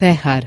Terrar.